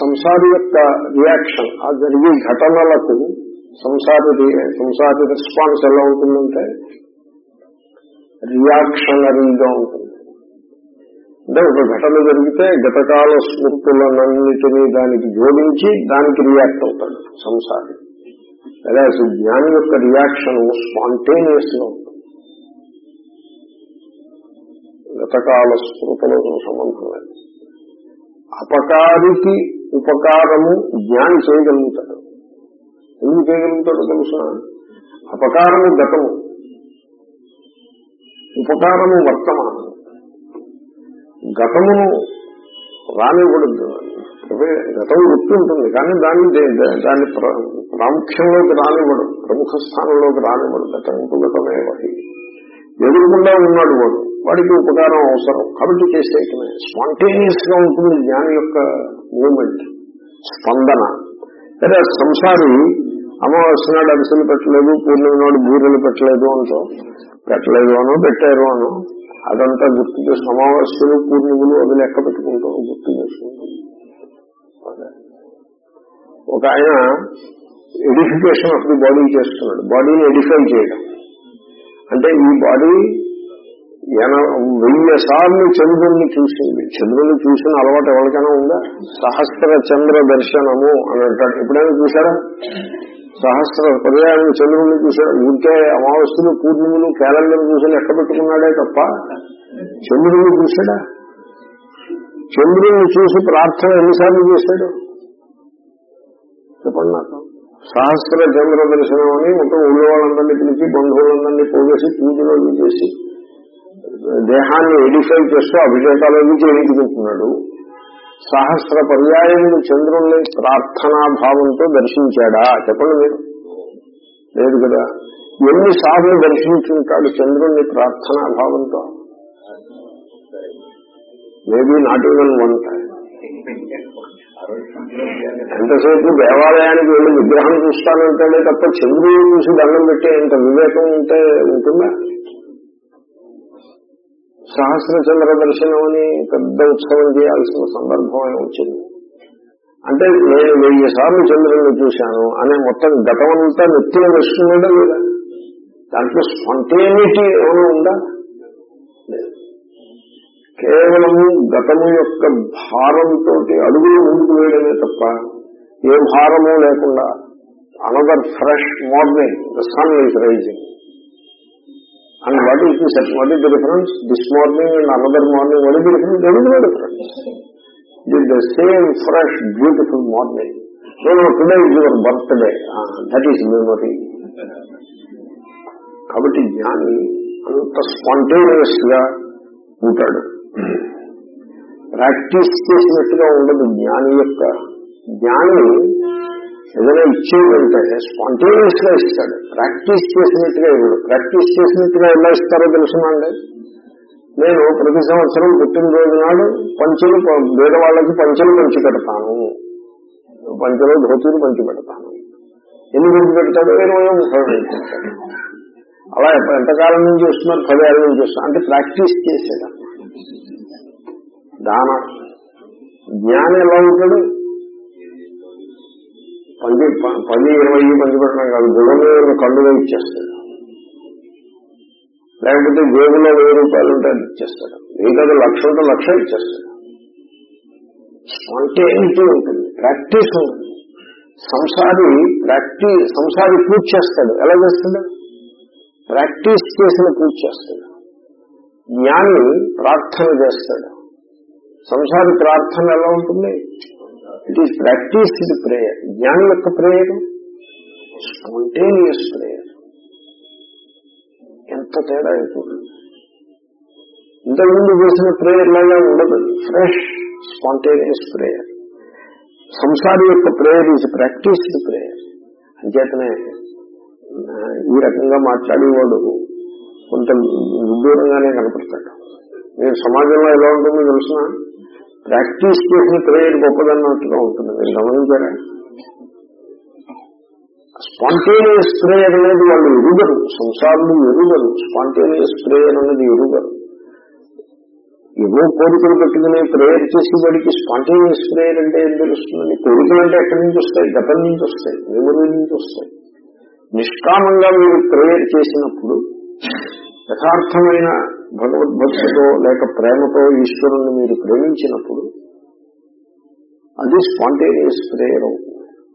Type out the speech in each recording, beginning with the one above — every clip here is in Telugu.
సంసారి యొక్క రియాక్షన్ ఆ జరిగే ఘటనలకు సంసారి సంసారి రెస్పాన్స్ ఎలా ఉంటుందంటే రియాక్షనరీగా ఉంటుంది. అంటే ఒక ఘటన జరిగితే గతకాల స్మృతులన్నిటినీ దానికి జోడించి దానికి రియాక్ట్ అవుతాడు సంసారి. అదే జ్ఞాని యొక్క రియాక్షన్ స్పాంటేనియస్గా ఉంటుంది. గతకాల స్మృతులతో సంబంధం లేదు. అపకారికి ఉపకారము జ్ఞాని చేయగలుగుతాడు. ఎందుకు చేయగలుగుతాడో తెలుసిన అపకారము గతము. ఉపకారము వర్తమానము. గతమును రానివ్వడదు గతం గుర్తు ఉంటుంది. కానీ దాన్ని దాన్ని ప్రాముఖ్యంలోకి రానివ్వడు. ప్రముఖ స్థానంలోకి రానివ్వడు. గతం గతమే వాడి ఎదురుకుండా ఉన్నాడు వాడు. వాడికి ఉపకారం అవసరం. కాబట్టి చేసేయటమే. స్పాంటేనియస్గా ఉంటుంది జ్ఞాని యొక్క మూమెంట్ స్పందన. అదే సంసారి అమావాస్య నాడు అరిసెలు పెట్టలేదు పూర్ణిమ నాడు బూరెలు పెట్టలేదు అంటూ పెట్టలేదు అనో పెట్టారు అనో అదంతా గుర్తు చేసి అమావాస్యలు పూర్ణిమలు అవి లెక్క పెట్టుకుంటాం గుర్తు చేసుకుంటాం. ఒక ఆయన ఎడిఫికేషన్ ఆఫ్ ది బాడీ చేస్తున్నాడు. బాడీని ఎడిఫై చేయడం. అంటే ఈ బాడీ వెయ్యి సార్లు చంద్రుణ్ణి చూసింది. చంద్రుని చూసిన అలవాటు ఎవరికైనా ఉందా? సహస్ర చంద్ర దర్శనము అని అంటాడు ఎప్పుడైనా చూసారా సహస్ర పర్యాయం చంద్రుణ్ణి చూసాడు ఊరికే అమావాస్యలు పూర్ణిములు క్యాలెండర్ చూసి లెక్క పెట్టుకున్నాడే తప్ప చంద్రుణ్ణి చూసాడా చంద్రుణ్ణి చూసి ప్రార్థన ఎన్నిసార్లు చేశాడు? చెప్పండి నాకు. సహస్ర చంద్ర దర్శనం అని మొత్తం ఊళ్ళో వాళ్ళందరినీ పిలిచి బంధువులందరినీ పోగేసి పూజలు చేసి దేహాన్ని ఎడిఫై చేస్తూ అభిషేకాలు అవి చేయించుకుంటున్నాడు సహస్ర పర్యాయములు చంద్రుణ్ణి ప్రార్థనా భావంతో దర్శించాడా? చెప్పండి మీరు. లేదు కదా. ఎన్నిసార్లు దర్శించుంటాడు చంద్రుణ్ణి ప్రార్థనా భావంతో? Maybe not even one time ఎంతసేపు దేవాలయానికి వెళ్ళి విగ్రహం చూస్తానంటే తప్ప చంద్రుడు చూసి దండం పెట్టే ఇంత వివేకం ఉంటే ఉంటుందా? సహస్ర చంద్ర దర్శనం అని పెద్ద ఉత్సవం చేయాల్సిన సందర్భం వచ్చింది. అంటే నేను వెయ్యి సార్లు చంద్రుని చూశాను అనే మొత్తం గతమంతా నెత్తిన వేసుకున్నాడా లేదా? దాంట్లో స్పంటేనిటీ ఏమైనా ఉందా? కేవలం గతము యొక్క భారంతో అడుగులు ముందుకు వేయడమే తప్ప ఏ భారము లేకుండా another fresh morning the sun is rising and what is this what is the difference this morning and another morning what is the difference there is no difference it the same fresh beautiful morning so today is your birthday that is memory కాబట్టి జ్ఞాని అంత స్పాంటేనియస్గా ఉంటాడు ప్రాక్టీస్ చేసినట్టుగా ఉండదు జ్ఞాని యొక్క. జ్ఞాని ఏదైనా ఇచ్చేదంటే స్పాంటేనియస్గా ఇస్తాడు. ప్రాక్టీస్ చేసినట్టుగా ఇవ్వడు. ప్రాక్టీస్ చేసినట్టుగా ఎలా ఇస్తారో తెలుసునండి నేను ప్రతి సంవత్సరం పుట్టినరోజు నాడు పంచులు వాళ్ళకి పంచులు పంచి పెడతాను పంచులు ధోతులు పంచి పెడతాను ఎన్ని పంచి పెడతాడు ఇరవై ముప్పై పెడతాడు అలా ఎంతకాలం నుంచి వస్తున్నారు? పదేళ్ళ నుంచి వస్తున్నారు. అంటే ప్రాక్టీస్ చేసేదా దాన జ్ఞానం ఎలా ఉంటాడు? పది ఇరవై మంది పెట్టడం కాదు గుణమేరు కళ్ళుగా ఇచ్చేస్తాడు లేకపోతే జేబులో వెయ్యి రూపాయలు ఉంటే అది ఇచ్చేస్తాడు. వెయ్యి కదా లక్ష ఉంటే లక్ష ఇచ్చేస్తాడు. స్పాంటేనిటీ ఉంటుంది? ప్రాక్టీస్ ఉంటుంది. సంసారి ప్రాక్టీస్ సంసారి పూజ చేస్తాడు. ఎలా చేస్తాడు? ప్రాక్టీస్ చేసిన పూజ చేస్తాడు. జ్ఞాని ప్రార్థన చేస్తాడు. సంసారి ప్రార్థన ఎలా ఉంటుంది? ఇట్ ఈస్ ప్రాక్టీస్డ్ ప్రేయర్ జ్ఞానం యొక్క ప్రేయర్ స్పాంటేనియస్ ప్రేయర్ ఎంత తేడా చూడండి. ఇంతకుముందు చేసిన ప్రేయర్ లాగా ఉండదు. ఫ్రెష్ స్పాంటేనియస్ ప్రేయర్ సంసారి యొక్క ప్రేయర్ ఈజ్ ప్రాక్టీస్డ్ ప్రేయర్ అంచేతనే ఈ రకంగా మాట్లాడేవాడు కొంత విదూరంగానే కనపడతాడు. మీరు సమాజంలో ఎలా ఉంటుందో తెలిసిన? ప్రాక్టీస్ చేసిన ప్రేయర్ గొప్పదన్నట్టుగా ఉంటుంది మీరు గమనించారా? స్పాంటేనియస్ ప్రేయర్ అనేది వాళ్ళు ఎరుగరు. సంసారులు ఎరుగరు. స్పాంటేనియస్ ప్రేయర్ అనేది ఎరుగరు. ఏవో కోరికలు పెట్టుకుని ప్రేయర్ చేసి వాడికి స్పాంటేనియస్ ప్రేయర్ అంటే ఏం తెలుస్తుందండి? కోరికలు అంటే ఎక్కడి నుంచి వస్తాయి? గతం నుంచి వస్తాయి. మెమరీ నుంచి వస్తాయి. నిష్కామంగా మీరు ప్రేయర్ చేసినప్పుడు యథార్థమైన భగవద్భక్తితో లేక ప్రేమతో ఈశ్వరుణ్ణి మీరు ప్రేమించినప్పుడు అది స్పాంటేనియస్ ప్రేయర్. అవుతుంది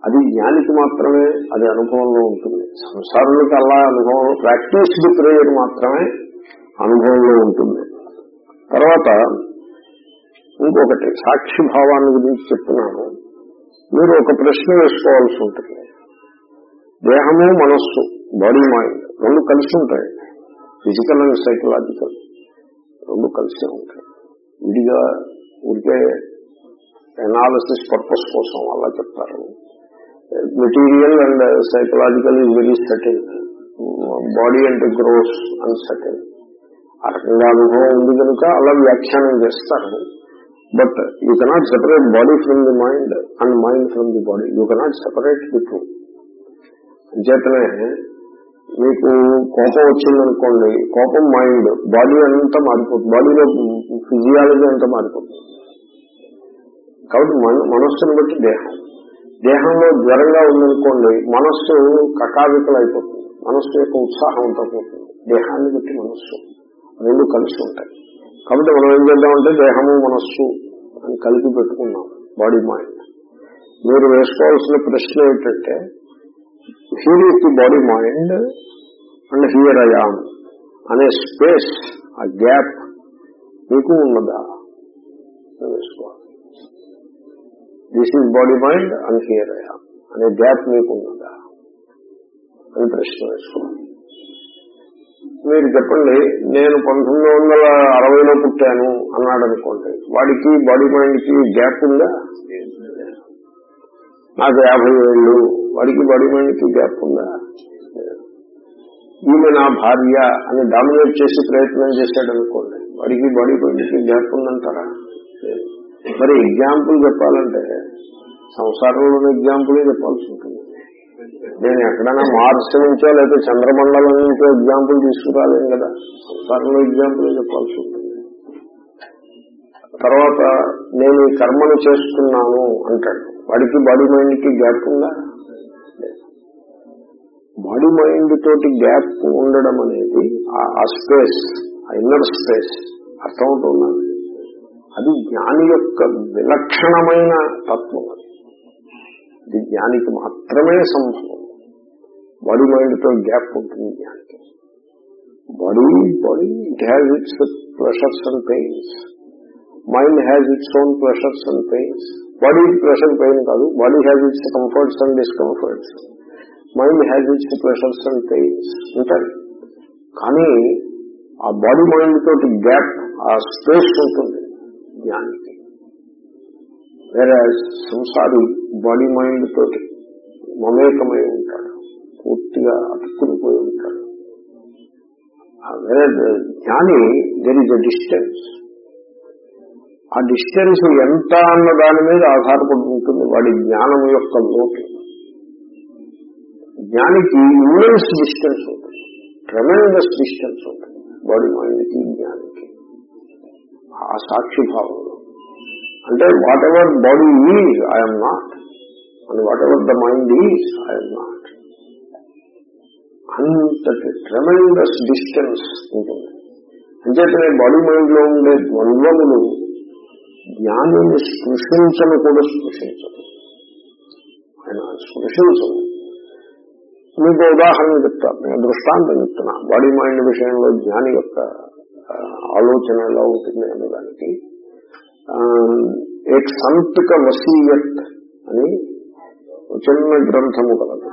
అది జ్ఞానికి మాత్రమే అది అనుభవంలో ఉంటుంది. సంసారులకు అలా అనుభవం ప్రాక్టీస్డ్ ప్రేయర్ మాత్రమే అనుభవంలో ఉంటుంది. తర్వాత ఇంకొకటి సాక్షి భావాన్ని గురించి చెప్తున్నాను. మీరు ఒక ప్రశ్న వేసుకోవాల్సి ఉంటుంది. దేహము మనస్సు బాడీ మైండ్ రెండు కలిసి ఉంటాయి. ఫిజికల్ అండ్ సైకలాజికల్ రెండు కలిసే ఉంటాయి. విడిగా ఉంటే ఎనాలిసిస్ పర్పస్ కోసం అలా చెప్తారు. Material and psychological is very subtle body and gross and subtle ఆ రకంగా అనుభవం ఉంది కనుక అలా వ్యాఖ్యానం చేస్తారు. But you cannot separate body from the mind and mind from the body you cannot separate the two అంచేతనే మీకు కోపం వచ్చిందనుకోండి కోపం మైండ్ బాడీ అంతా మారిపోతుంది. బాడీలో ఫిజియాలజీ అంతా మారిపోతుంది. కాబట్టి మనస్సును బట్టి దేహం. దేహంలో జ్వరంగా ఉందనుకోండి మనస్సు కకావికలు అయిపోతుంది మనస్సు యొక్క ఉత్సాహం అంతా పోతుంది. దేహాన్ని బట్టి మనస్సు రెండు కలిసి ఉంటాయి. కాబట్టి మనం ఏం చేద్దామంటే దేహము మనస్సు అని కలిపి పెట్టుకున్నాం. బాడీ మైండ్ మీరు వేసుకోవాల్సిన ప్రశ్న ఏంటంటే here is the body mind and here I'm అనే స్పేస్ ఆ గ్యాప్ మీకు ఉన్నదా? This is body mind and here I'm అనే గ్యాప్ మీకు ఉన్నదా? అని ప్రశ్న వేసుకోవాలి మీరు చెప్పండి నేను పంతొమ్మిది వందల అరవైలో పుట్టాను అన్నాడు అనుకోండి వాడికి బాడీ మైండ్కి గ్యాప్ ఉందా? నాకు యాభై ఏళ్ళు వాడికి వాడి మైండ్ గ్యాప్ ఉందా? ఈమె నా భార్య అని డామినేట్ చేసి ప్రయత్నం చేశాడు అనుకోండి వాడికి బాడీ మైండ్ గ్యాప్ ఉందంటారా? మరి ఎగ్జాంపుల్ చెప్పాలంటే సంసారంలోని ఎగ్జాంపుల్ చెప్పాల్సి ఉంటుంది. నేను ఎక్కడైనా మార్స్ నుంచో లేదా చంద్రమండలం నుంచో ఎగ్జాంపుల్ తీసుకురాలేను కదా సంసారంలో ఎగ్జాంపుల్ చెప్పాల్సి ఉంటుంది. తర్వాత నేను ఈ కర్మను చేస్తున్నాను అంటాడు వాడికి బాడీ మైండ్కి గ్యాప్ ఉందా? బాడీ మైండ్ తోటి గ్యాప్ ఉండడం అనేది ఆ స్పేస్ ఆ ఇన్నర్ స్పేస్ అర్థమవుతుందండి అది జ్ఞాని యొక్క విలక్షణమైన తత్వం అది. ఇది జ్ఞానికి మాత్రమే సంభవం. బాడీ మైండ్తో గ్యాప్ ఉంటుంది జ్ఞానికి. Body body it has its pressures and pains mind has its own pressures and pains body pressure pain కాదు. Body has its comforts and discomforts mind has its pressures and pains ఉంటాయి కానీ ఆ బాడీ మైండ్ తోటి గ్యాప్ ఆ స్పేస్ ఉంటుంది జ్ఞానికి వేరే సంసారి బాడీ మైండ్ తోటి మమేకమై ఉంటాడు పూర్తిగా అతుక్కునిపోయి ఉంటాడు వేరే జ్ఞాని దెర్ ఇస్ అ డిస్టెన్స్ ఆ డిస్టెన్స్ ఎంత అన్న దాని మీద ఆధారపడి ఉంటుంది వాడి జ్ఞానం యొక్క లోటు జ్ఞానికి ఇమ్మెన్స్ డిస్టెన్స్ ఉంటుంది. ట్రెమెండస్ డిస్టెన్స్ ఉంటుంది. బాడీ మైండ్కి జ్ఞానికి. ఆ సాక్షిభావంలో. అంటే whatever body is I'm not and whatever the mind is I'm not అంతటి ట్రెమెండస్ డిస్టెన్స్ ఉంటుంది. అంచేతనే బాడీ మైండ్లో ఉండే ద్వంద్వములు జ్ఞానిని స్పృశించను కూడా స్పృశించదు. ఆయన స్పృశించదు మీకు ఉదాహరణ చెప్తాను నేను దృష్టాంతం చెప్తున్నా. బాడీ మైండ్ విషయంలో జ్ఞాని యొక్క ఆలోచన ఎలా ఉంటుంది అనే దానికి ఏక్ సంతక వసీయత్ అని చిన్న గ్రంథము కలదు.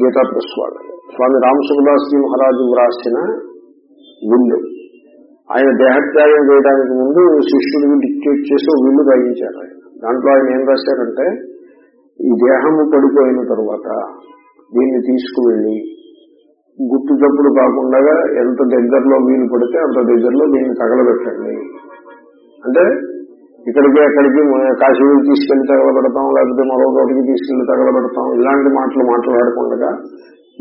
గీతా ప్రస్వాడు స్వామి రామసుఖదాస్ జీ మహారాజు వ్రాసిన విల్లు ఆయన దేహత్యాగం చేయడానికి ముందు శిష్యుడికి డిక్టేట్ చేసి ఒక విల్లు రాయించారు ఆయన. దాంట్లో ఆయన ఏం రాశారంటే ఈ దేహము పడిపోయిన తర్వాత దీన్ని తీసుకువెళ్ళి గుట్టు జప్పుడు కాకుండా ఎంత దగ్గరలో వీలు పడితే అంత దగ్గరలో దీన్ని తగలబెట్టండి. అంటే ఇక్కడికి అక్కడికి కాశీ తీసుకెళ్ళి తగలబెడతాం లేకపోతే మరో చోటికి తీసుకెళ్ళి తగలబెడతాం ఇలాంటి మాటలు మాట్లాడకుండా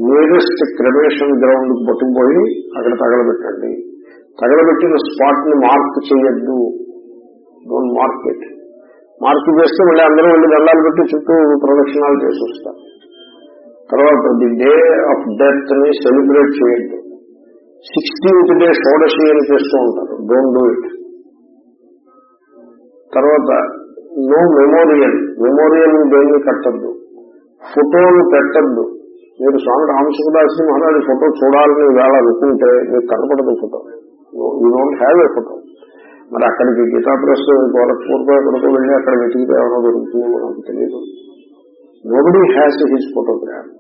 నియరెస్ట్ క్రమేషన్ గ్రౌండ్ పట్టుకుపోయి అక్కడ తగలబెట్టండి. తగలబెట్టిన స్పాట్ని మార్క్ చేయొద్దు. డోంట్ మార్క్ ఇట్ మార్క్ చేస్తే మళ్ళీ అందరూ వెళ్ళి దండాలు పెట్టి చుట్టూ ప్రదక్షిణాలు చేసి వస్తారు. తర్వాత ది డే ఆఫ్ డెత్ని సెలబ్రేట్ చేయండి. సిక్స్టీన్త్ డే షోడశి అని చేస్తూ ఉంటారు. Don't do it. తర్వాత నో మెమోరియల్. మెమోరియల్ దేన్ని కట్టద్దు. ఫోటోలు పెట్టద్దు. మీరు స్వామి రామసుఖదాసి మహారాజు ఫోటో చూడాలని వేళ అనుకుంటే మీకు కనపడదు photo. You don't have a photo మరి అక్కడికి గీతా ప్రెస్ గోరఖ్పూర్కో ఎక్కడికో వెళ్ళి అక్కడ వెతికితే ఏమైనా దొరుకుతుందో నాకు తెలియదు. నోబడి హ్యాస్ హిజ్ ఫోటోగ్రాఫ్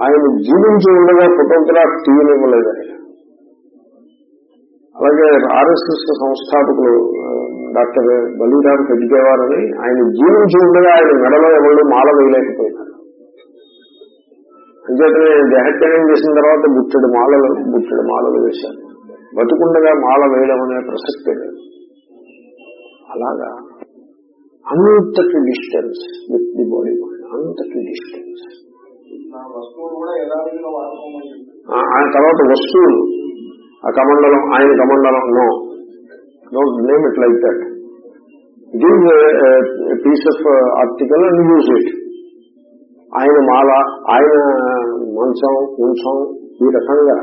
ఆయన జీవించి ఉండగా ఫోటోగ్రాఫ్ తీయనివ్వలేదు ఆయన. అలాగే ఆర్ఎస్ఎస్ సంస్థాపకులు డాక్టర్ బలిరామ్ పెద్దవారని ఆయన జీవించి ఉండగా ఆయన మెడలో ఎవరు మాల వేయలేకపోయినారు. అంచేతనే దేహత్యాగం చేసిన తర్వాత బుట్టెడు మాలలు బుట్టెడు మాలలు వేశారు. బతుకుండగా మాల వేయడం అనే ప్రసక్తే లేదు. అలాగా అంతటి distance with the body mind అంతటి డిస్టెన్స్ తర్వాత వస్తువులు. ఆ కమండలం ఆయన కమండలం no don't name it like that it is piece of article and use it ఆయన మాల ఆయన మంచం కొంచెం ఈ రకంగా.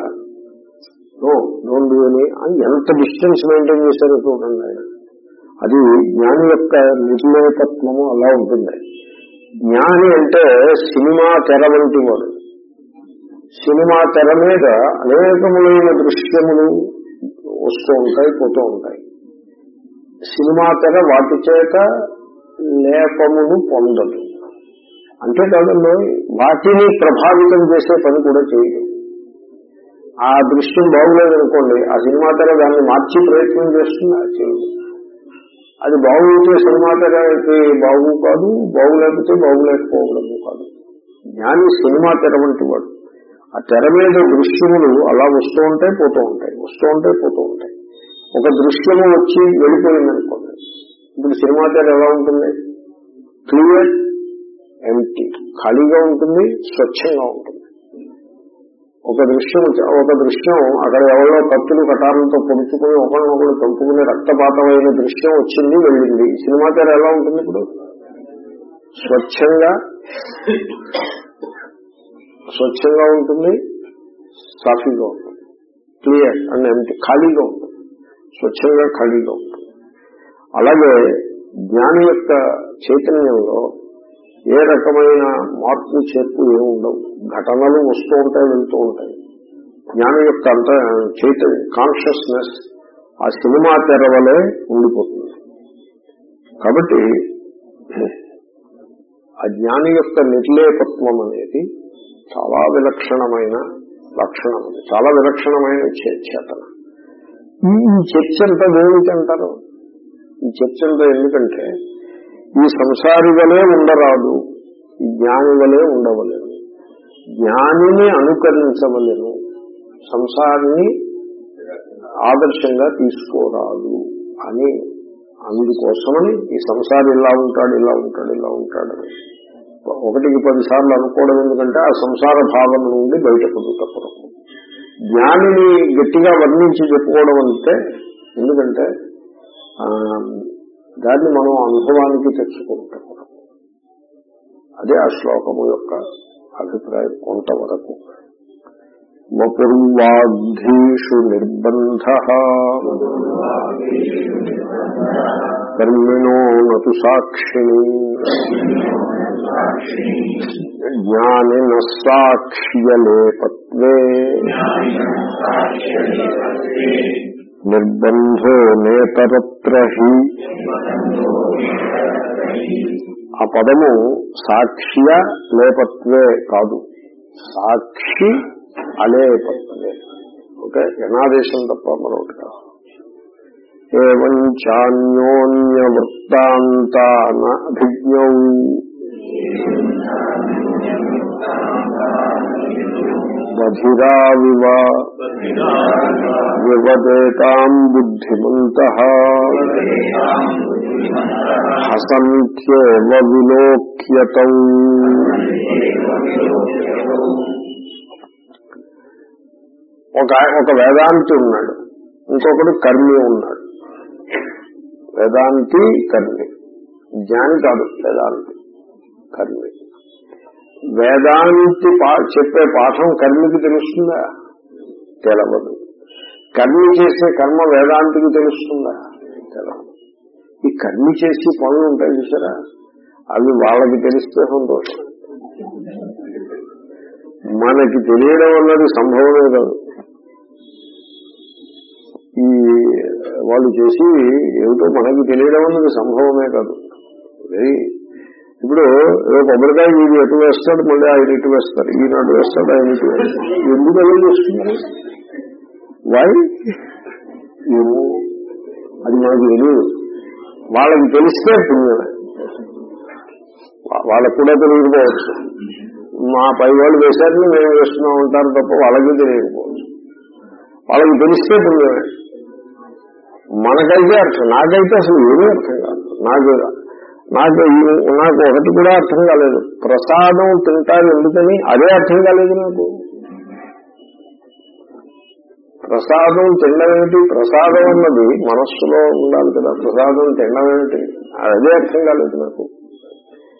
నో డోంట్ డూ అని అని ఎంత డిస్టెన్స్ మెయింటైన్ చేశారో చూడండి ఆయన. అది జ్ఞాని యొక్క నిర్ణయతత్వము అలా ఉంటుంది. జ్ఞాని అంటే సినిమా తెర వంటి వాడు. సినిమా తెర మీద అనేకములైన దృశ్యములు వస్తూ ఉంటాయి పోతూ ఉంటాయి. సినిమా తెర వాటి చేత లేపమును పొందదు. అంతేకాదండి వాటిని ప్రభావితం చేసే పని కూడా చేయదు. ఆ దృశ్యం బాగులేదనుకోండి ఆ సినిమా తెర దాన్ని మార్చి ప్రయత్నం చేస్తుంది అది చేయదు. అది బాగుంటే సినిమా తెరకి బాగు కాదు బాగులేకపోతే బాగులేకపోవడము కాదు. జ్ఞాని సినిమా తెర వంటి వాడు. ఆ తెర మీద దృశ్యములు అలా వస్తూ ఉంటాయి పోతూ ఉంటాయి వస్తూ ఉంటాయి పోతూ ఉంటాయి. ఒక దృశ్యము వచ్చి వెళ్ళిపోయింది అనుకోండి ఇప్పుడు సినిమా తెర ఎలా ఉంటుంది? క్లియర్ ఎంటీ ఖాళీగా ఉంటుంది స్వచ్ఛంగా ఉంటుంది. ఒక దృశ్యం ఒక దృశ్యం అక్కడ ఎవరో కత్తులు కటారంతో పొడుచుకుని ఒకరినొకరు చంపుకుని రక్తపాతమైన దృశ్యం వచ్చింది వెళ్ళింది. సినిమా తెర ఎలా ఉంటుంది ఇప్పుడు? స్వచ్ఛంగా స్వచ్ఛంగా ఉంటుంది సాఫీగా ఉంటుంది. క్లియర్ అండ్ ఎంటీ ఖాళీగా ఉంటుంది. స్వచ్ఛంగా ఖాళీగా ఉంటుంది. అలాగే జ్ఞాని యొక్క చైతన్యంలో ఏ రకమైన మార్పు చేర్పు ఏమి ఉండవు ఘటనలు వస్తూ ఉంటాయి వెళ్తూ ఉంటాయి. జ్ఞానం యొక్క అంత చైతన్య కాన్షియస్నెస్ ఆ సినిమా తెరవలే ఉండిపోతుంది. కాబట్టి ఆ జ్ఞాని యొక్క నిర్లేపత్వం అనేది చాలా విలక్షణమైన లక్షణం చాలా విలక్షణమైన చేతన. ఈ ఈ చర్చ అంతా దేనికి అంటారు? ఈ చర్చ అంతా ఎందుకంటే ఈ సంసారి వలే ఉండరాదు ఈ జ్ఞాని వలే ఉండవలేదు. జ్ఞానిని అనుకరించవలను. సంసారిని ఆదర్శంగా తీసుకోరాదు అని. అందుకోసమని ఈ సంసారం ఇలా ఉంటాడు ఇలా ఉంటాడు ఇలా ఉంటాడు ఒకటికి పదిసార్లు అనుకోవడం ఎందుకంటే ఆ సంసార భావన నుండి బయటపడుట కొరకు జ్ఞానిని గట్టిగా వర్ణించి చెప్పుకోవడం అంటే ఎందుకంటే దాన్ని మనం అనుభవానికి తెచ్చుకుంటాం అదే ఆ శ్లోకము యొక్క అభిప్రాయం కొంతవరకు మపుర్వాగ్ధీషు నిర్బంధ కర్మిణో నతు సాక్షిణి జ్ఞానిన సాక్ష్యలేపత్వే నిర్బంధో నేతరత్ర హి ఆ పదము సాక్ష్య లేపత్వే కాదు. సాక్షి అలేపత్వే. ఓకే? జనాదేశం తప్ప మరొకటి కాదు. ఏం చాన్యోన్య వృత్తాంతాన అభిజ్ఞౌ బధిరావివ వివదేతాం బుద్ధిమంత హసంత్యేవ విలోక్యతౌ ఒక ఒక వేదాంతి ఉన్నాడు. ఇంకొకడు కర్మి ఉన్నాడు. వేదాంతి కర్మి జ్ఞాని కాదు వేదాంతి కర్మి వేదాంతి చెప్పే పాఠం కర్మికి తెలుస్తుందా? తెలవదు. కర్మి చేసే కర్మ వేదాంతికి తెలుస్తుందా? తెలవదు. ఈ కర్మి చేసి పనులు ఉంటాయి చూసారా? అవి వాళ్ళకి తెలిస్తే సంతోషం. మనకి తెలియడం అన్నది సంభవమే కాదు. ఈ వాళ్ళు చేసి ఏమిటో మనకి తెలియడం అన్నది సంభవమే కాదు. వెరీ ఇప్పుడు ఏదో కొబ్బరికాయ వీడు ఎటు వేస్తాడు మళ్ళీ ఆయన ఇటు వేస్తారు. ఈనాడు వేస్తాడు ఆయన ఇటు వేస్తాడు. ఎందుకు అలా చేస్తున్నారు? వై ఏమో అది మనకు తెలియదు వాళ్ళకి తెలిస్తే పుణ్యమే వాళ్ళకు కూడా తెలియకపోవచ్చు. మా పై వాళ్ళు వేశారని మేము వేస్తున్నాం ఉంటారు తప్ప వాళ్ళకి తెలియకపోవచ్చు. వాళ్ళకి తెలిస్తే పుణ్యమే మనకైతే అర్థం నాకైతే అసలు ఏమీ అర్థం కాదు. నాకు నాకు నాకు ఒకటి కూడా అర్థం కాలేదు. ప్రసాదం తింటారు ఎందుకని? అదే అర్థం కాలేదు నాకు. ప్రసాదం తినడం ఏమిటి? ప్రసాదం అన్నది మనస్సులో ఉండాలి కదా. ప్రసాదం తినడం ఏమిటి? అదే అర్థం కాలేదు నాకు.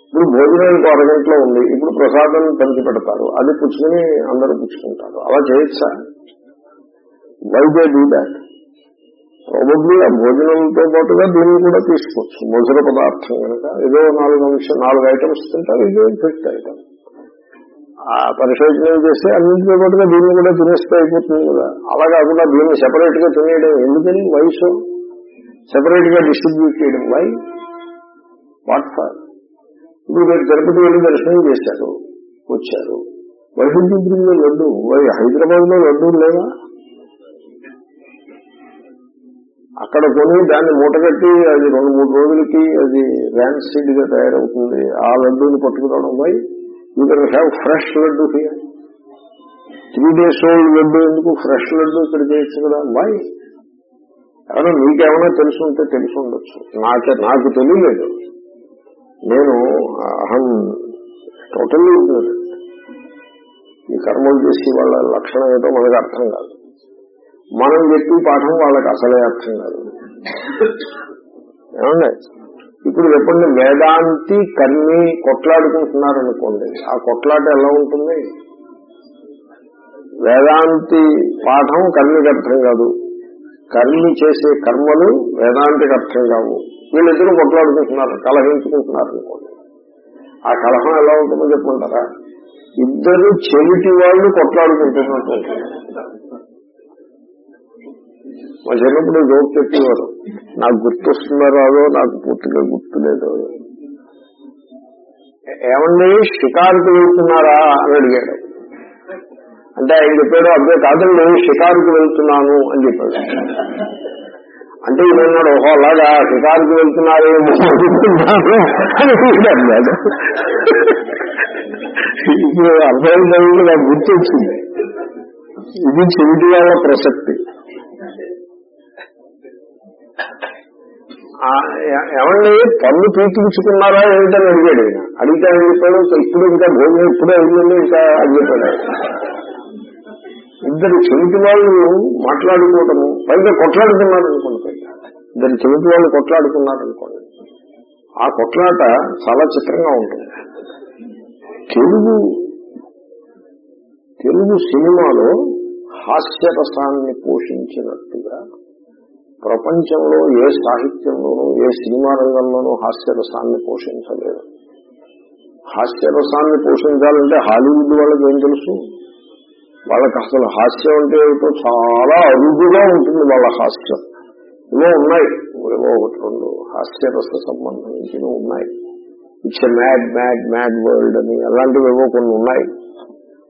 ఇప్పుడు భోజనం ఇంకో అరగంటలో ఉంది. ఇప్పుడు ప్రసాదం పంచి పెడతారు. అది పుచ్చుకుని అందరూ పుచ్చుకుంటారు. అలా చేయొచ్చా? వైద్య డూ దాట్ ప్రాబబ్లీ ఆ భోజనంతో పాటుగా దీన్ని కూడా తీసుకోవచ్చు. మధుర పదార్థం కనుక ఏదో నాలుగు అంశం నాలుగు ఐటమ్స్ తింటారు ఇదే ఫిఫ్త్ ఐటమ్ ఆ పరిశోధన చేస్తే అన్నింటితో పాటుగా దీన్ని కూడా తినేస్తే అయిపోతుంది కదా. అలా కాకుండా దీన్ని సెపరేట్గా తినేయడం ఎందుకని? వయసు సెపరేట్గా డిస్ట్రిబ్యూట్ చేయడం. వై వాట్ ఫర్ ఇప్పుడు మీరు తిరుపతి వెళ్ళి దర్శనం చేశారు వచ్చారు. వైకుంఠపురంలో లడ్డు వై హైదరాబాద్లో లడ్డు లేదా అక్కడ కొని దాన్ని మూటగట్టి అది రెండు మూడు రోజులకి అది ర్యాన్సీడ్గా తయారవుతుంది. ఆ లడ్డూని పట్టుకురావడం why you can have fresh laddu here. Three days old laddu ఎందుకు? ఫ్రెష్ లడ్డు ఇక్కడ చేయొచ్చు కదా. వై? ఏమన్నా మీకేమైనా తెలిసి ఉంటే తెలిసి ఉండొచ్చు నాకే నాకు తెలియలేదు. నేను అహం టోటల్లీ ఈ కర్మలు చేసి వాళ్ళ లక్షణం ఏదో మనకు అర్థం కాదు. మనం చెప్పి పాఠం వాళ్ళకి అసలే అర్థం కాదు. ఏమండి? ఇప్పుడు చెప్పండి వేదాంతి కన్ని కొట్లాడుకుంటున్నారు అనుకోండి ఆ కొట్లాట ఎలా ఉంటుంది? వేదాంతి పాఠం కర్మికి అర్థం కాదు. కర్మి చేసే కర్మలు వేదాంతికి అర్థం కావు. వీళ్ళిద్దరూ కొట్లాడుకుంటున్నారు కలహించుకుంటున్నారు అనుకోండి ఆ కలహం ఎలా ఉంటుందో చెప్పుకుంటారా ఇద్దరు చెవిటి వాళ్ళు కొట్లాడుకుంటున్నట్టు మా చిన్నప్పుడు జోక్ చెప్పేవారు. నాకు గుర్తొస్తుందో రాదో నాకు పూర్తిగా గుర్తులేదు. ఏమండి షికారుకు వెళ్తున్నారా అని అడిగాడు. అంటే ఆయన చెప్పాడు అబ్బాయి కాదండి షికారుకు వెళ్తున్నాను అని చెప్పాడు. అంటే ఈయనన్నాడు ఓహో అలాగా షికారుకు వెళ్తున్నారేమో అనుకుంటున్నాను ఇప్పుడు అర్థమైంది నాకు గుర్తొచ్చింది. ఇది చెవిటి వాళ్ళ ప్రసక్తి. ఏమండి పన్ను పీకించుకున్నారా ఏమిటని అడిగాడు ఆయన అడిగితే ఆయన చెప్పాడు ఇప్పుడు ఇంకా భోజనం ఇప్పుడే అడిగింది ఇంకా అని చెప్పాడు ఇద్దరు చెవిటి వాళ్ళు మాట్లాడుకోవటము పైగా కొట్లాడుకున్నారు అనుకోండి. పైగా ఇద్దరు చెవిటి వాళ్ళు కొట్లాడుకున్నారు అనుకోండి. ఆ కొట్లాట చాలా చిత్రంగా ఉంటుంది. తెలుగు తెలుగు సినిమాలో హాస్యరసాన్ని పోషించినట్టుగా ప్రపంచంలో ఏ సాహిత్యంలోనూ ఏ సినిమా రంగంలోనూ హాస్యరసాన్ని పోషించలేదు. హాస్యరసాన్ని పోషించాలంటే హాలీవుడ్ వాళ్ళకి ఏం తెలుసు? వాళ్ళకి అసలు హాస్యం అంటే ఏమిటో చాలా అరుదుగా ఉంటుంది వాళ్ళ హాస్యం. ఇవో ఉన్నాయి. ఏవో ఒకటి రెండు హాస్యరస సంబంధించినవి ఉన్నాయి. It's a mad mad mad world అని. అలాంటివి ఏవో కొన్ని ఉన్నాయి.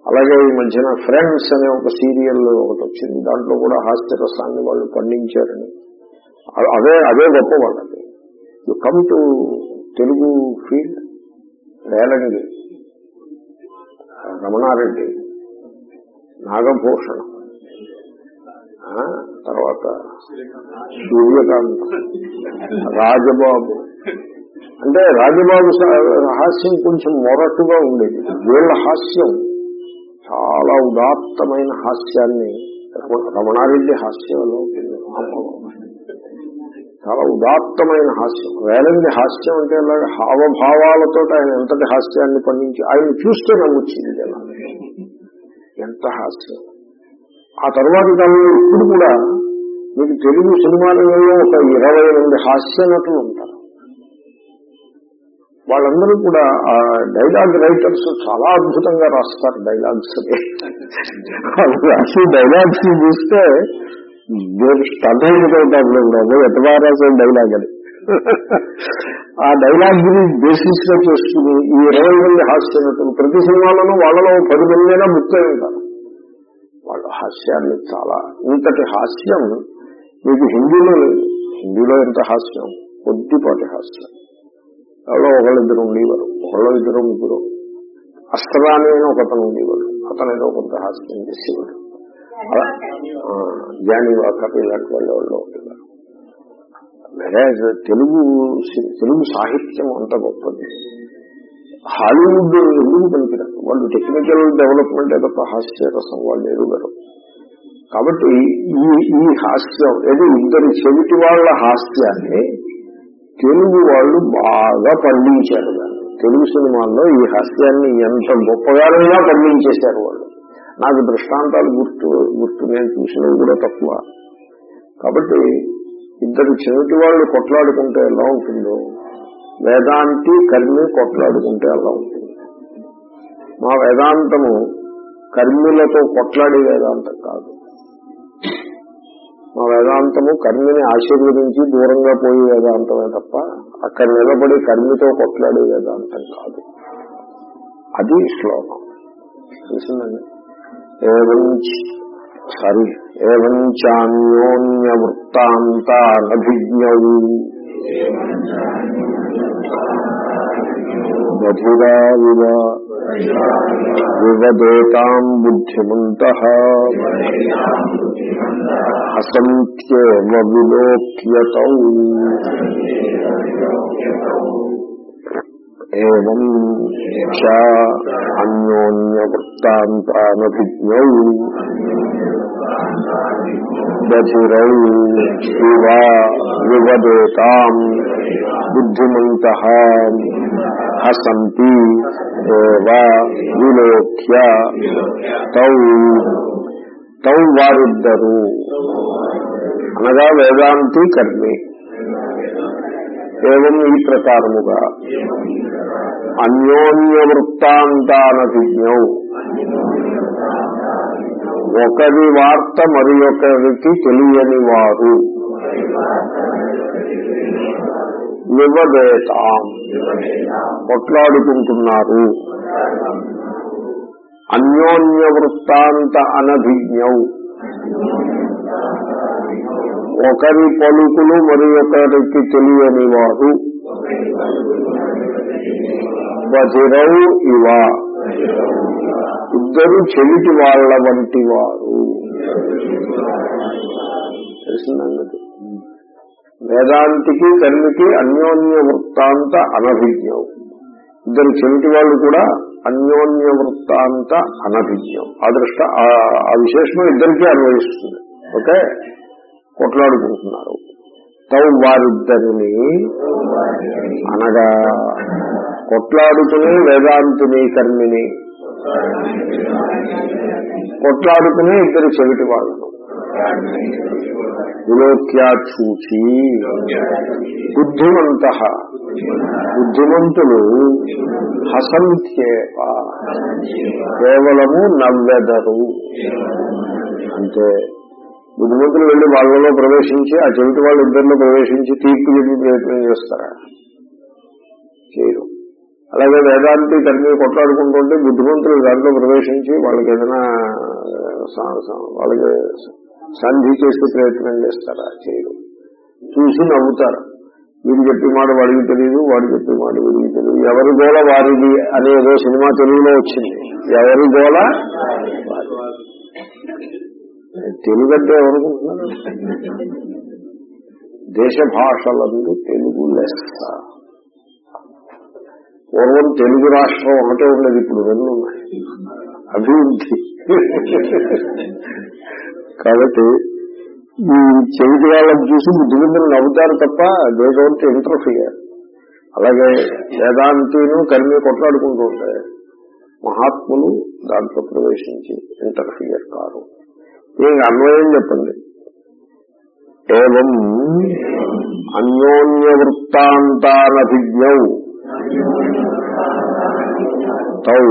అలాగే ఈ మధ్యన ఫ్రెండ్స్ అనే ఒక సీరియల్ ఒకటి వచ్చింది. దాంట్లో కూడా హాస్యరసాన్ని వాళ్ళు పండించారని. అదే అదే గొప్ప వాళ్ళకి you come to Telugu field? Relangi. Ramana Reddy. Nagabhushanam. ఆ, తర్వాత సూర్యకాంత. రాజబాబు. అంటే రాజబాబు హాస్యం కొంచెం మొరటుగా ఉండేది. వీళ్ళ హాస్యం చాలా ఉదాత్తమైన హాస్యాన్ని రమణారెడ్డి హాస్యంలో చాలా ఉదాత్తమైన హాస్యం. వేలంది హాస్యం అంటే అలాగే హావభావాలతో ఆయన ఎంతటి హాస్యాన్ని పండించి ఆయన చూస్తే నమ్మొచ్చింది ఎంత హాస్యం. ఆ తర్వాత కాలంలో ఇప్పుడు కూడా మీకు తెలుగు సినిమాలలో ఒక ఇరవై ఎనిమిది హాస్య నటులు ఉంటారు. వాళ్ళందరూ కూడా ఆ డైలాగ్ రైటర్స్ చాలా అద్భుతంగా రాస్తారు డైలాగ్స్. అసలు డైలాగ్స్ చూస్తే స్టంటైపోతాడు డైలాగ్ అది ఆ డైలాగ్ని బేసిస్గా చేసుకుని ఈ ఇరవై మంది హాస్య నటులు ప్రతి సినిమాలోనూ వాళ్ళలో పది మందైనా బుక్ అయి ఉంటారు. వాళ్ళ హాస్యాన్ని చాలా ఇంతటి హాస్యం మీకు హిందీలో లేదు హిందీలో ఎంత హాస్యం? కొద్దిపాటి హాస్యం. ఎవరో ఒకళ్ళిద్దరు ఉండేవారు ఒకళ్ళు ఇద్దరు ముగ్గురు. అస్త్రాన్ని అని ఒకతను ఉండేవాడు అతను ఏదో కొంత హాస్యం చేసేవాడు. అలా జానీ వాకర్ ఇలాంటి వాళ్ళు ఎవరో ఉండేవారు. తెలుగు తెలుగు సాహిత్యం అంత గొప్పది. హాలీవుడ్ ఎందుకు పనికిరారు వాళ్ళు టెక్నికల్ డెవలప్మెంట్ ఏదో హాస్య రసం వాళ్ళు ఎరుగరు. కాబట్టి ఈ ఈ హాస్యం ఏదో ఇద్దరు చెవిటి వాళ్ళ హాస్యాన్ని తెలుగు వాళ్ళు బాగా పండించారు దాన్ని. తెలుగు సినిమాల్లో ఈ హాస్యాన్ని ఎంత గొప్పగానైనా పండించేశారు వాళ్ళు. నాకు దృష్టాంతాలు గుర్తు గుర్తు నేను చూసినవి కూడా తక్కువ. కాబట్టి ఇద్దరు చెవిటి వాళ్ళు కొట్లాడుకుంటే ఎలా ఉంటుందో వేదాంతి కర్మి కొట్లాడుకుంటే అలా ఉంటుంది. మా వేదాంతము కర్మిలతో కొట్లాడే వేదాంతం కాదు. మా వేదాంతము కర్మిని ఆశీర్వదించి దూరంగా పోయే వేదాంతమే తప్ప అక్కడ నిలబడి కర్మితో కొట్లాడే వేదాంతం కాదు. అది శ్లోకం. తెలిసిందండి? సారీ ఏవంచాన్యోన్య వృత్తాంతానభిజ్ఞౌ వివదేతాం బుద్ధిమంత. అసంఖ్యేమ విలోక్యత ఏం చ అన్యోన్యవృత్తాంతానభిజ్ఞౌ. బధిరౌ ఇవ వివదేతాం బుద్ధిమంత. హసంతి ఏవ విలోక్య తౌ. తౌ వారిద్దరు అనగా వేదాంతి కర్మి. ఏం ఈ ప్రకారముగా. అన్యోన్య వృత్తాంతానభిజ్ఞౌ ఒకరి వార్త మరి ఒకరికి తెలియని వారు. వివదేతాం. కొట్లాడుకుంటున్నారు. అన్యోన్య వృత్తాంత అనభిజ్ఞౌ. ఒకరి పలుకులు మరి ఒకరికి తెలియని వారు బధిరౌ ఇవ. ఇద్దరు చెవిటి వాళ్ళ వంటి వారు. తెలిసిందండి. వేదాంతికి కన్నికి అన్యోన్య వృత్తాంత అనభిజ్ఞం. ఇద్దరు చెవిటి వాళ్ళు కూడా అన్యోన్య వృత్తాంత అనభిజ్ఞం. ఆ దృష్ట ఆ- ఆ విశేషం ఇద్దరికీ అన్వయిస్తుంది. ఓకే? కొట్లాడుకుంటున్నారు. తౌ వారిద్దరిని అనగా కొట్లాడుకుని వేదాంతుని కర్మిని. కొట్లాడుకుని ఇద్దరు చెవిటి వాళ్ళను. విలోక్యాచూచి బుద్ధిమంత. బుద్ధిమంతులు హసంత్యేవ. కేవలము నవ్వెదరు. అంటే బుద్ధిమంతులు వెళ్ళి వాళ్ళలో ప్రవేశించి ఆ చెవిటి వాళ్ళ ఇద్దరిలో ప్రవేశించి తీర్పు చెప్పి ప్రయత్నం చేస్తారా? చేయరు. అలాగే వేదాంతి కర్మీ కొట్లాడుకుంటుంటే బుద్ధిమంతులు దాంట్లో ప్రవేశించి వాళ్ళకి ఏదైనా వాళ్ళకి సంధి చేసే ప్రయత్నం చేస్తారా? చేయరు. చూసి నవ్వుతారు. వీడు చెప్పి మాట వాడికి తెలియదు వాడు చెప్పి మాట వీడికి తెలియదు ఎవరి గోల వారిది అనేదో సినిమా తెలుగులో వచ్చింది. ఎవరి గోల తెలుగు అంటే ఎవరనుకుంటున్నారు దేశ భాషలందు తెలుగు లెస్స. పూర్వం తెలుగు రాష్ట్రం ఒకటే ఉండేది ఇప్పుడు రెండు ఉన్నాయి. అభివృద్ధి. కాబట్టి ఈ చెవిటి వాళ్ళని చూసి బుద్ధిమంతులు నవ్వుతారు తప్ప దే డోంట్ ఇంటర్ఫియర్ అలాగే వేదాంతిను కర్మి కొట్లాడుకుంటూ ఉంటాయి మహాత్ములు దాంట్లో ప్రవేశించి ఇంటర్ఫియర్ కారు. దీనికి అన్వయం చెప్పండి. ఏం అన్యోన్య వృత్తాంతానభిజ్ఞౌ తౌ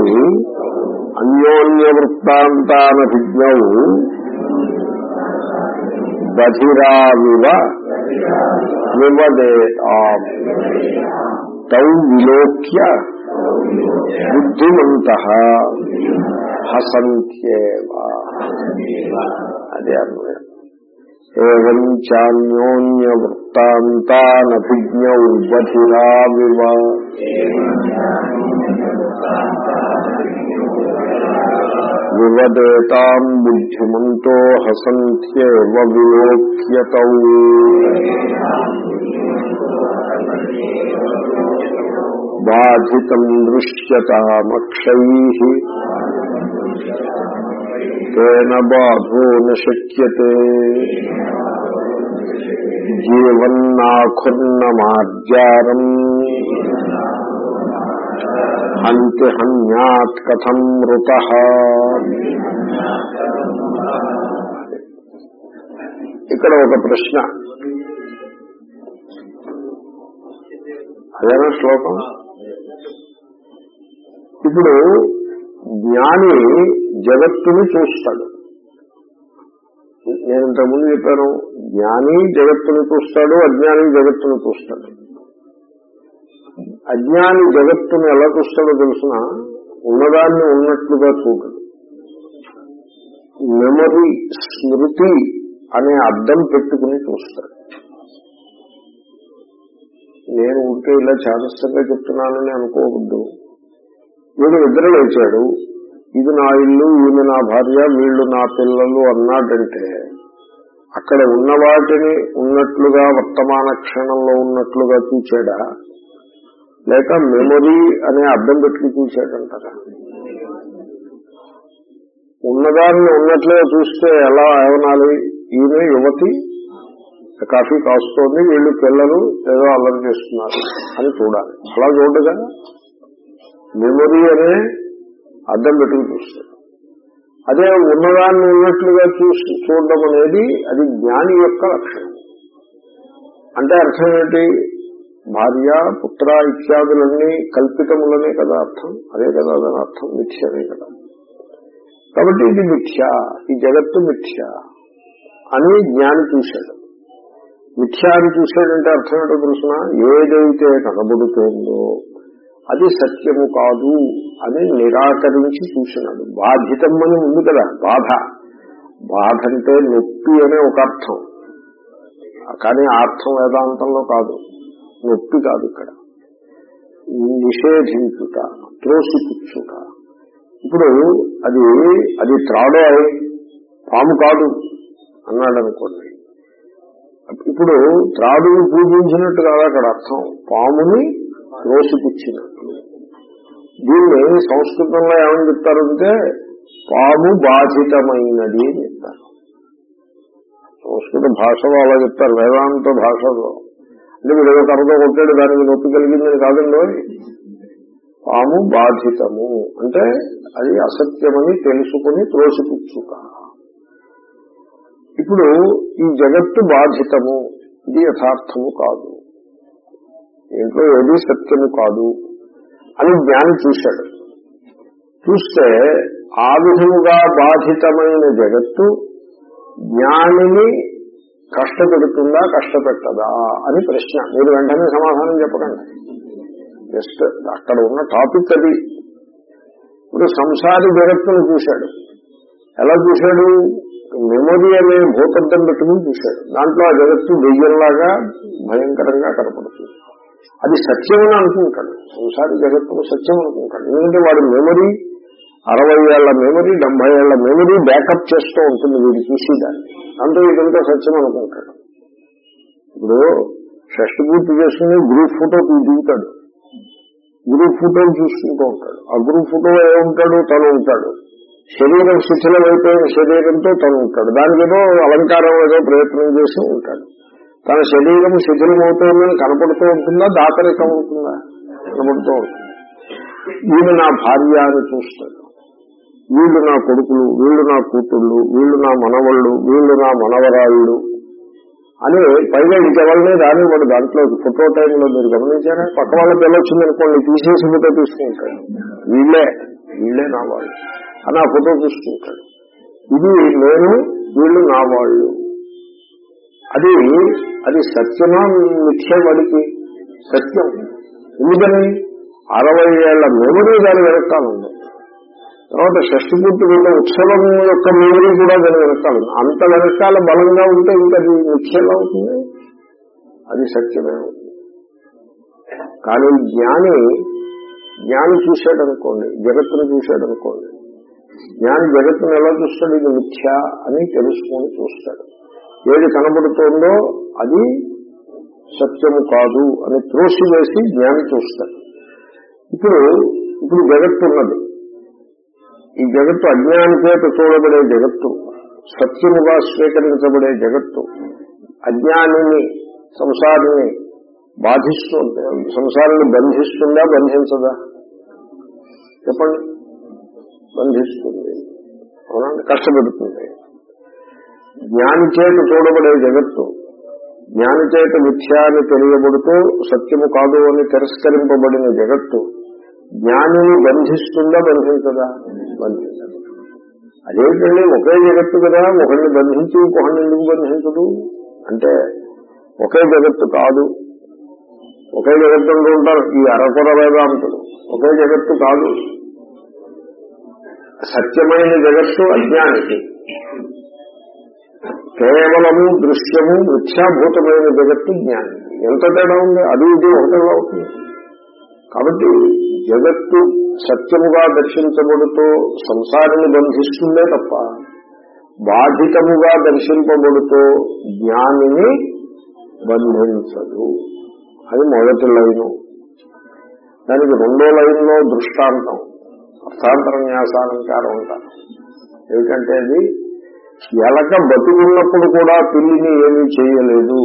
అన్యోన్య వృత్తాంతానభిజ్ఞౌ బధిరావివ వివదేతాం తౌ విలోక్య బుద్ధిమంత హసంత్యేవ. అదే అన్వయం ఏం చాన్యోన్య బధిరావివ వివదేతాం బుద్ధిమంతో హసంత్యేవ విలోక్యత. బాధితం దృశ్యతామక్షై. తేన బాధో నశక్యతే. జీవన్నాఖుర్ణమార్జారం హంతి హన్యాత్ కథం మృత ఇక్కడ ఒక ప్రశ్న. అదేనా శ్లోకం? ఇప్పుడు జ్ఞాని జగత్తుని చూస్తాడు. నేను ఇంతకుముందు చెప్పాను జ్ఞాని జగత్తుని చూస్తాడు అజ్ఞాని జగత్తుని చూస్తాడు. అజ్ఞాని జగత్తును ఎలా చూస్తాడో తెలిసిన? ఉన్నదాన్ని ఉన్నట్లుగా చూడడు మెమరీ స్మృతి అనే అర్థం పెట్టుకుని చూస్తాడు. నేను ఉంటే ఇలా చాదస్తంగా చెప్తున్నానని అనుకోవద్దు. వీడు నిద్ర లేచాడు. ఇది నా ఇల్లు ఈమె నా భార్య వీళ్ళు నా పిల్లలు అన్నాడంటే అక్కడ ఉన్న వాటిని ఉన్నట్లుగా వర్తమాన క్షణంలో ఉన్నట్లుగా చూచాడా? లేక మెమొరీ అనే అర్థం పెట్టుకు చూశాడంటారా? ఉన్నదాన్ని ఉన్నట్లే చూస్తే ఎలా ఏమనాలి? ఈమె యువతి కాఫీ కాస్తోంది వీళ్ళు పిల్లలు ఏదో అల్లరి చేస్తున్నారు అని చూడాలి. అలా చూడగా మెమొరీ అనే అర్థం పెట్టుకు చూస్తాడు అదే ఉన్నదాన్ని ఉన్నట్లుగా చూసి చూడడం అనేది అది జ్ఞాని యొక్క లక్షణం. అంటే అర్థం ఏంటి? భార్య పుత్ర ఇత్యాదులన్నీ కల్పితములనే కదా అర్థం? అదే కదా దాని అర్థం? మిథ్యనే కదా. కాబట్టి ఇది మిథ్య ఈ జగత్తు మిథ్య అని జ్ఞాని చూశాడు. మిథ్య అని చూశాడంటే అర్థం ఏంటో తెలుసిన? ఏదైతే కనబడుతోందో అది సత్యము కాదు అని నిరాకరించి చూసినాడు. బాధితం అని ఉంది కదా బాధ. బాధ అంటే నొప్పి అనే ఒక అర్థం. కానీ అర్థం వేదాంతంలో కాదు. నొప్పి కాదు ఇక్కడ. నిషేధించుట త్రోసిపుచ్చుట. ఇప్పుడు అది అది త్రాడే పాము కాదు అన్నాడు అనుకోండి ఇప్పుడు త్రాడుని పూజించినట్టు కాదు అక్కడ అర్థం. పాముని త్రోసిపుచ్చినట్టు. దీన్ని సంస్కృతంలో ఏమని చెప్తారంటే పాము బాధితమైనది అని చెప్తారు. సంస్కృత భాషలో అలా చెప్తారు వేదాంత భాషలో. అంటే వీడు ఏదో కర్రతో కొట్టాడు దానికి నొప్పి కలిగిందని కాదండి పాము బాధితము. అంటే అది అసత్యమని తెలుసుకుని త్రోసిపుచ్చుక ఇప్పుడు ఈ జగత్తు బాధితము ఇది యథార్థము కాదు. ఇంట్లో ఏది సత్యము కాదు అని జ్ఞాని చూశాడు. చూస్తే ఆ విధముగా బాధితమైన జగత్తు జ్ఞానిని కష్టపెడుతుందా కష్టపెట్టదా అని ప్రశ్న. మీరు వెంటనే సమాధానం చెప్పకండి. జస్ట్ అక్కడ ఉన్న టాపిక్ అది. ఇప్పుడు సంసారి జగత్తును చూశాడు. ఎలా చూశాడు? మెమొరీ అనే భూతద్దం పెట్టుకుని చూశాడు. దాంట్లో ఆ జగత్తు దెయ్యంలాగా భయంకరంగా కనపడుతుంది. అది సత్యమని అనుకుంటాడు. సంసారి జగత్తును సత్యం అనుకుంటాడు. ఎందుకంటే వాడు మెమొరీ అరవై ఏళ్ళ మెమరీ డెబ్బై ఏళ్ళ మెమరీ బ్యాకప్ చేస్తూ ఉంటుంది వీడు చూసేదాన్ని. దాంతో ఇదంతా సత్యం అనుకుంటాడు. ఇప్పుడు షష్టి పూర్తి చేసుకుని గ్రూప్ ఫోటో దిగుతాడు. గ్రూప్ ఫోటోలు చూసుకుంటూ ఉంటాడు. ఆ గ్రూప్ ఫోటో ఏముంటాడు? తను ఉంటాడు. శరీరం శిథిలమైపోయిన శరీరంతో తను ఉంటాడు. దానికి ఏదో అలంకారం ఏదో ప్రయత్నం చేసి ఉంటాడు. తన శరీరం శిథిలమవుతుందని కనపడుతూ ఉంటుందా? దాతరికం అవుతుందా కనపడుతూ ఉంటుంది. ఈయన నా భార్య అని చూస్తాడు. వీళ్ళు నా కొడుకులు వీళ్ళు నా కూతుళ్ళు వీళ్ళు నా మనవళ్ళు వీళ్ళు నా మనవరాళ్ళు అని పైగా ఇంకెవరినే దాని వాడు దాంట్లో ఫోటో టైంలో మీరు గమనించారా? పక్క వాళ్ళ పిల్ల వచ్చిందనుకోండి తీసేసి ఫోటో తీసుకుంటాడు. వీళ్ళే వీళ్ళే నా వాళ్ళు. అని ఆ ఫోటో తీసుకుంటాడు. ఇది నేను వీళ్ళు నా వాళ్ళు. అది అది సత్యమా మిథ్య వాడికి? సత్యం. ఎందుకని? అరవై ఏళ్ళ మెమరీ దాని వెనకాల ఉంది. తర్వాత షష్టి పూర్తి ఉత్సవం యొక్క మెమరీ కూడా దాని వెనకాల అంత వెనకాల బలంగా ఉంటే ఇంకా అది ముఖ్యంగా అవుతుంది. అది సత్యమే అవుతుంది. కానీ జ్ఞాని జ్ఞాని చూశాడనుకోండి జగత్తును చూశాడనుకోండి జ్ఞాని జగత్తును ఎలా చూస్తాడు? ఇది మిథ్య అని తెలుసుకొని చూస్తాడు. ఏది కనబడుతోందో అది సత్యము కాదు అని త్రోసివేసి జ్ఞాని చూస్తాడు. ఇప్పుడు ఇప్పుడు జగత్తు ఉన్నది. ఈ జగత్తు అజ్ఞాని చేత చూడబడే జగత్తు సత్యముగా స్వీకరించబడే జగత్తు అజ్ఞానిని సంసారిని బాధిస్తుంది సంసారాన్ని బంధిస్తుందా బంధించదా? చెప్పండి. బంధిస్తుంది. అవునండి కష్టపెడుతుంది. జ్ఞాని చేత చూడబడే జగత్తు జ్ఞాని చేత మిథ్యా అని తెలియబడుతూ సత్యము కాదు అని తిరస్కరింపబడిన జగత్తు జ్ఞానిని బంధిస్తుందా బంధించదా? బంధించదు. అదేంటండి ఒకే జగత్తు కదా ఒకరిని బంధించి ఇంకొకరిని ఎందుకు బంధించదు? అంటే ఒకే జగత్తు కాదు. ఒకే జగత్తు అంటూ ఉంటారు ఈ అరకొర వేదాంతులు. ఒకే జగత్తు కాదు. సత్యమైన జగత్తు అజ్ఞానికి. కేవలము దృశ్యము మిథ్యాభూతమైన జగత్తు జ్ఞానం ఎంత తేడా ఉంది? అది ఇది ఒకటిగా అవుతుంది కాబట్టి జగత్తు సత్యముగా దర్శించబడుతూ సంసారిని బంధిస్తుందే తప్ప బాధితముగా దర్శింపబడుతూ జ్ఞానిని బంధించదు. అది మొదటి లైను. దానికి రెండో లైన్లో దృష్టాంతం అర్థాంతరన్యాసాలంకారం ఉంటారు అంటారు ఏమిటంటే అది ఎలక బతుకున్నప్పుడు కూడా పిల్లిని ఏమీ చేయలేదు.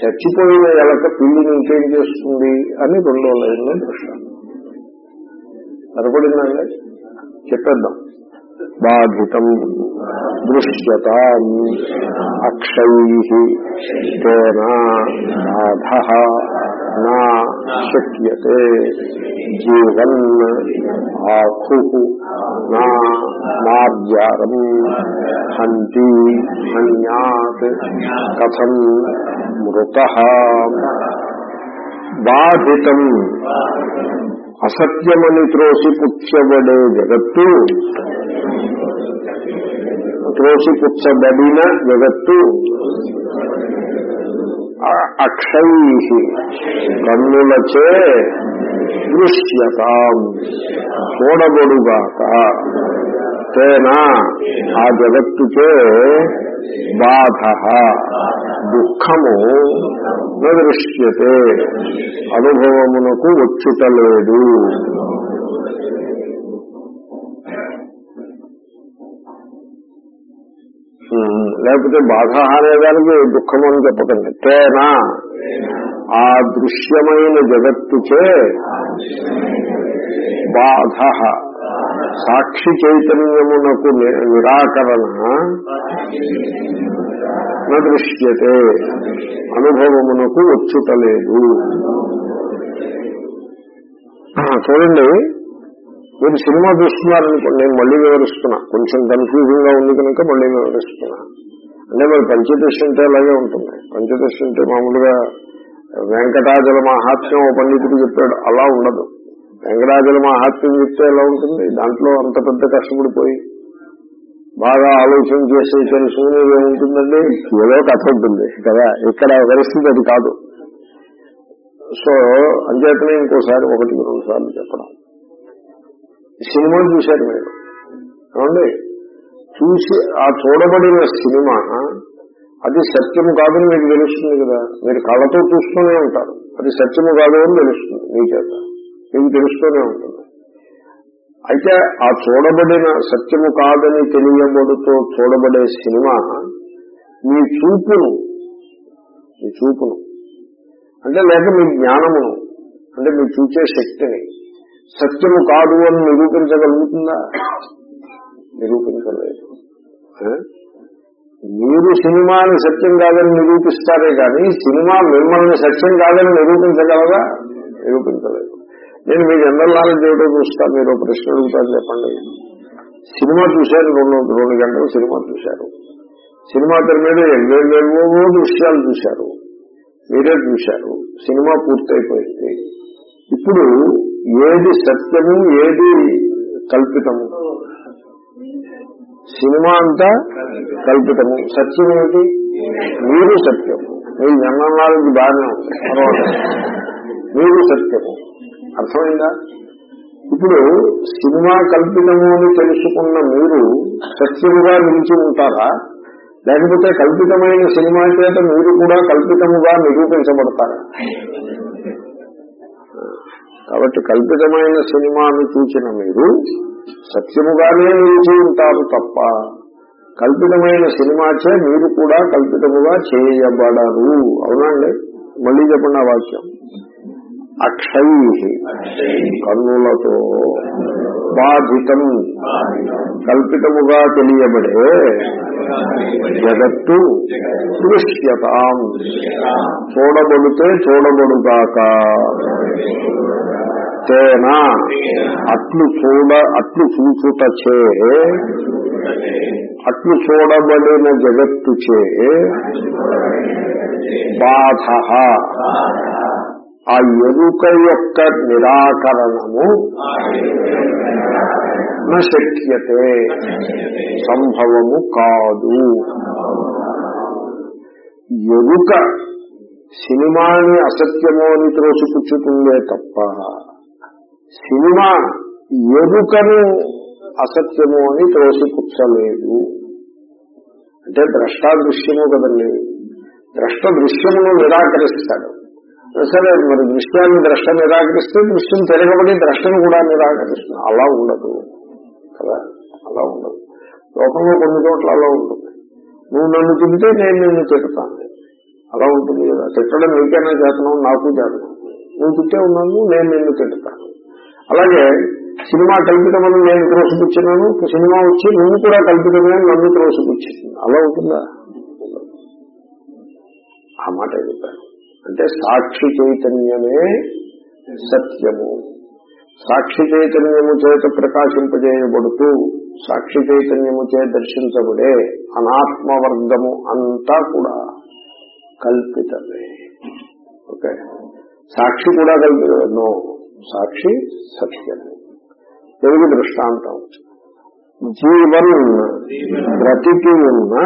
చచ్చిపోయిన ఎలక పిల్లిని ఇంకేం చేస్తుంది అని రెండో లైన్లో దృష్టాంతం. సరిపడిందండి చెప్పేద్దాం. బాధితం దృశ్యత అక్షై తేనా బాధ నా శక్యతే జీవన్ ఆఖు నా మార్జారం హంతి హన్యాత్ కథం మృత బాధితం అసత్యమని త్రోసిపుచ్చబడే జగత్తు. త్రోసిపుచ్చబడిన జగత్తు. అక్షై కన్నులచే దృశ్యత చూడబడుగాక. తేనా ఆ జగత్తుకే బాధ దుఃఖము దృశ్యతే అనుభవమునకు వచ్చుటలేదు లేకపోతే బాధ అనేదానికి దుఃఖము అని చెప్పకండి. తేనా ఆ దృశ్యమైన జగత్తుచే బాధ. సాక్షి చైతన్యమునకు నిరాకరణ దృశ్యతే. అనుభవమునకు వచ్చుటలేదు చూడండి మీరు సినిమా చూస్తున్నారనుకోండి నేను మళ్ళీ వివరిస్తున్నా. కొంచెం కన్ఫ్యూజింగ్గా ఉంది కనుక మళ్ళీ వివరిస్తున్నా. అంటే మరి పంచదశ అంటే అలాగే ఉంటుంది. పంచదశ అంటే మామూలుగా వెంకటాచల మహాత్మ్యం ఓ పండితుడు చెప్పాడు అలా ఉండదు. వెంకటాచల మహాత్మ్యం చెప్తే ఎలా ఉంటుంది? దాంట్లో అంత పెద్ద కష్టపడిపోయి బాగా ఆలోచన చేసి తెలుసుకునేది ఏముంటుందండి ఏదో కథ ఉంటుంది కదా? ఇక్కడ పరిస్థితి అది కాదు. సో అంచేతనే ఇంకోసారి ఒకటి రెండు సార్లు చెప్పడం. సినిమా చూశారు మీరు. ఏమండి? చూసి ఆ చూడబడిన సినిమా అది సత్యము కాదని మీకు తెలుస్తుంది కదా? మీరు కళ్ళతో చూస్తూనే ఉంటారు. అది సత్యము కాదు అని తెలుస్తుంది మీ చేత. మీకు తెలుస్తూనే ఉంటుంది అయితే ఆ చూడబడిన సత్యము కాదని తెలియబడుతూ చూడబడే సినిమా మీ చూపును మీ చూపును అంటే లేక మీ జ్ఞానమును అంటే మీరు చూసే శక్తిని సత్యము కాదు అని నిరూపించగలుగుతుందా? నిరూపించలేదు. మీరు సినిమాని సత్యం కాదని నిరూపిస్తారే కానీ సినిమా మిమ్మల్ని సత్యం కాదని నిరూపించగలదా? నిరూపించలేదు. నేను మీ జనరల్ నాలెడ్జ్ ఏమిటో చూస్తా మీరు ఒక ప్రశ్న అడుగుతారు చెప్పండి. సినిమా చూశారు రెండు రెండు గంటలు సినిమా చూశారు. సినిమా తెర మీద ఎన్నెన్నెన్నో దృశ్యాలు చూశారు. మీరే చూశారు. సినిమా పూర్తయిపోయింది. ఇప్పుడు ఏది సత్యము ఏది కల్పితము? సినిమా అంతా కల్పితము. సత్యం ఏమిటి? మీరు సత్యము. మీ జన్మనాలకి బాగానే ఉంది. పర్వాలేదు. మీరు సత్యము. అర్థమైందా? ఇప్పుడు సినిమా కల్పితము అని తెలుసుకున్న మీరు సత్యముగా నిలిచి ఉంటారా? లేకపోతే కల్పితమైన సినిమా చేత మీరు కూడా కల్పితముగా నిరూపించబడతారా? కాబట్టి కల్పితమైన సినిమాను చూసిన మీరు సత్యముగానే నిలిచి ఉంటారు తప్ప కల్పితమైన సినిమాచే మీరు కూడా కల్పితముగా చేయబడరు. అవునండి మళ్ళీ చెప్పండి ఆ వాక్యం. అక్షై కన్నులతో బాధితం కల్పితముగా తెలియబడే జగత్తు దృశ్యతాం. చూడబడితే చూడబడుగాక. తేనా? అట్లు చూడ అట్లు చూచుటచే. అట్లు చూడబడిన జగత్తు చే బాధ. ఆ ఎరుక యొక్క నిరాకరణము నశక్యతే సంభవము కాదు. ఎరుక సినిమాని అసత్యము అని త్రోసిపుచ్చుతుందే తప్ప సినిమా ఎరుకను అసత్యము అని త్రోసిపుచ్చలేదు. అంటే ద్రష్టాదృశ్యము కదండి. ద్రష్ట దృశ్యమును నిరాకరిస్తాడు. సరే మరి దృశ్యాన్ని ద్రష్ట నిరాకరిస్తే దృశ్యం తిరగబడి ద్రష్టను కూడా నిరాకరిస్తుంది. అలా ఉండదు. కదా? అలా ఉండదు. లోకంలో కొన్ని చోట్ల అలా ఉంటుంది. నువ్వు నన్ను తింటే నేను నిన్ను తిడతాను. అలా ఉంటుంది కదా? తిట్టడం నీకైనా చేతనం నాకు చేతనం. నువ్వు తిట్టే ఉన్నాను నేను నిన్ను తిడతాను. అలాగే సినిమా కల్పితమని నేను త్రోసిపుచ్చినాను సినిమా వచ్చి నువ్వు కూడా కల్పితమే నన్ను త్రోసిపుచ్చింది అలా ఉంటుందా? ఆ మాట చెప్పాను అంటే సాక్షి చైతన్యమే సత్యము. సాక్షి చైతన్యము చేత ప్రకాశింపజేయబడుతూ సాక్షి చైతన్యము చే దర్శించబడే అనాత్మవర్గము అంతా కూడా కల్పితమే. ఓకే? సాక్షి కూడా కల్పితమే. నో సాక్షి సత్యము. తెలుగు దృష్టాంతం. జీవన్ బ్రతికి ఉన్న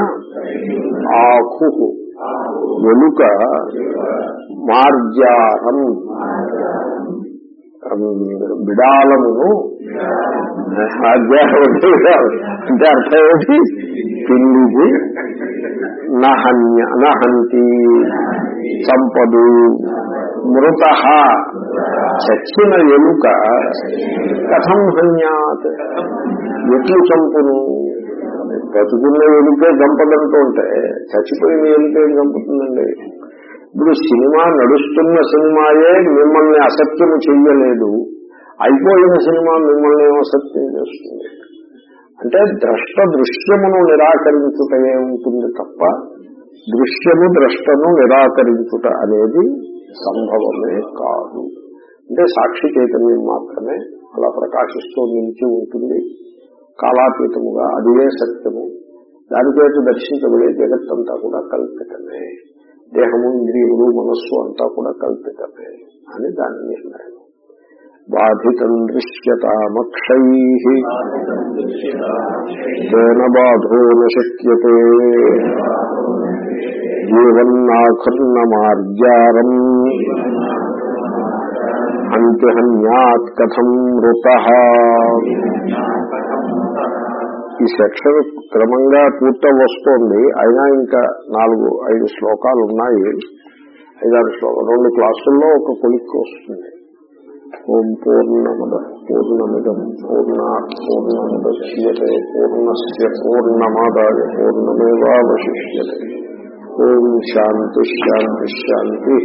ఆకు వెనుక మార్జారం బిడాలమును అంటే అర్థం ఏంటి? పిల్లిది నహన్య నహంతి చంపదు మృత చచ్చిన ఎలుక కథం హన్యాత్ ఎట్లు చంపును? బతుకున్న ఎలుకే చంపదంటూ ఉంటే చచ్చిపోయిన ఎలుకే చంపుతుందండి ఇప్పుడు సినిమా నడుస్తున్న సినిమాయే మిమ్మల్ని అసత్యం చెయ్యలేదు. అయిపోయిన సినిమా మిమ్మల్ని అసత్యం చేస్తుంది? అంటే ద్రష్ట దృశ్యమును నిరాకరించుటయే ఉంటుంది తప్ప దృశ్యము ద్రష్టను నిరాకరించుట అనేది సంభవమే కాదు. అంటే సాక్షి చైతన్యం మాత్రమే అలా ప్రకాశిస్తూ నిలిచి ఉంటుంది. కాలాతీతముగా అదే సత్యము దానిచేత దర్శించబడే జగత్తంతా కూడా కల్పితమే దేహము ఇంద్రియులు మనస్సు అంతా కూడా కల్పితమే అని దాని నిర్ణయం. బాధితం దృశ్యతామక్షై తేన బాధో నశక్యతే జీవన్నాఖర్ణ మార్జారం అంత్యహన్యాత్ కథం మృత. ఈ సెక్షన్ క్రమంగా పూర్త వస్తోంది అయినా ఇంకా నాలుగు ఐదు శ్లోకాలు ఉన్నాయి ఐదారు శ్లోకాలు రెండు క్లాసుల్లో ఒక కొలిక్కి వస్తుంది. ఓం పూర్ణముద పూర్ణమిదం పూర్ణ పూర్ణముద్యతే పూర్ణస్ పూర్ణమాదాయ పూర్ణమేవాశిష్యతే ఓం శాంతి శాంతి శాంతి.